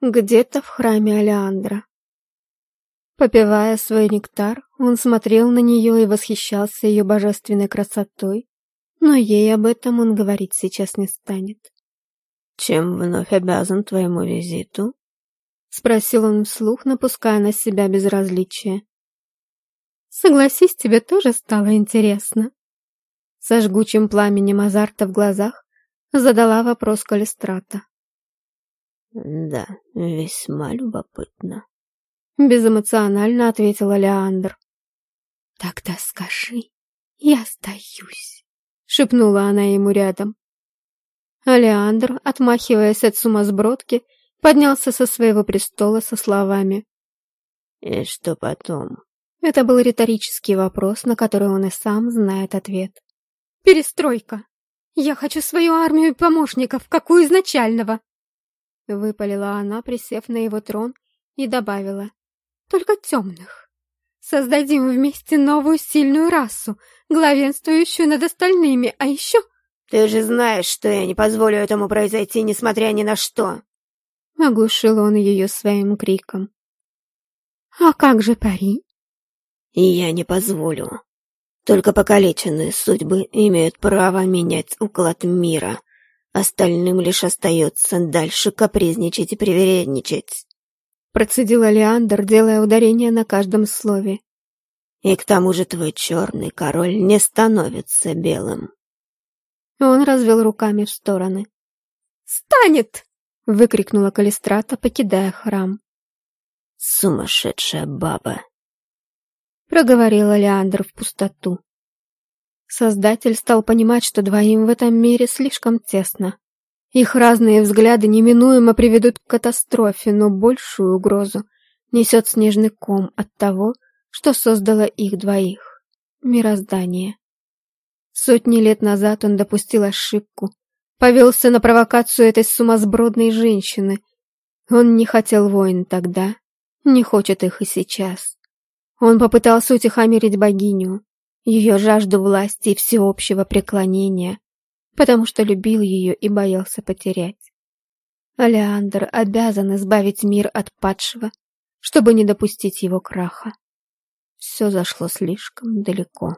где-то в храме Алеандра. Попивая свой нектар, он смотрел на нее и восхищался ее божественной красотой, но ей об этом он говорить сейчас не станет. «Чем вновь обязан твоему визиту?» — спросил он вслух, напуская на себя безразличие. «Согласись, тебе тоже стало интересно». Со жгучим пламенем азарта в глазах задала вопрос Калистрата. «Да, весьма любопытно», — безэмоционально ответила Леандр. «Тогда скажи, я сдаюсь», — шепнула она ему рядом. Алеандр, отмахиваясь от сумасбродки, поднялся со своего престола со словами. «И что потом?» Это был риторический вопрос, на который он и сам знает ответ. «Перестройка! Я хочу свою армию помощников, как у изначального!» Выпалила она, присев на его трон, и добавила. «Только темных. Создадим вместе новую сильную расу, главенствующую над остальными, а еще...» «Ты же знаешь, что я не позволю этому произойти, несмотря ни на что!» Оглушил он ее своим криком. «А как же пари?» «И я не позволю. Только покалеченные судьбы имеют право менять уклад мира. Остальным лишь остается дальше капризничать и привередничать. Процедила Леандр, делая ударение на каждом слове. И к тому же твой черный король не становится белым. Он развел руками в стороны. «Станет!» — выкрикнула Калистрата, покидая храм. «Сумасшедшая баба!» — проговорила Леандр в пустоту. Создатель стал понимать, что двоим в этом мире слишком тесно. Их разные взгляды неминуемо приведут к катастрофе, но большую угрозу несет снежный ком от того, что создало их двоих — мироздание. Сотни лет назад он допустил ошибку, повелся на провокацию этой сумасбродной женщины. Он не хотел войн тогда, не хочет их и сейчас. Он попытался утихомирить богиню, ее жажду власти и всеобщего преклонения, потому что любил ее и боялся потерять. Алеандр обязан избавить мир от падшего, чтобы не допустить его краха. Все зашло слишком далеко.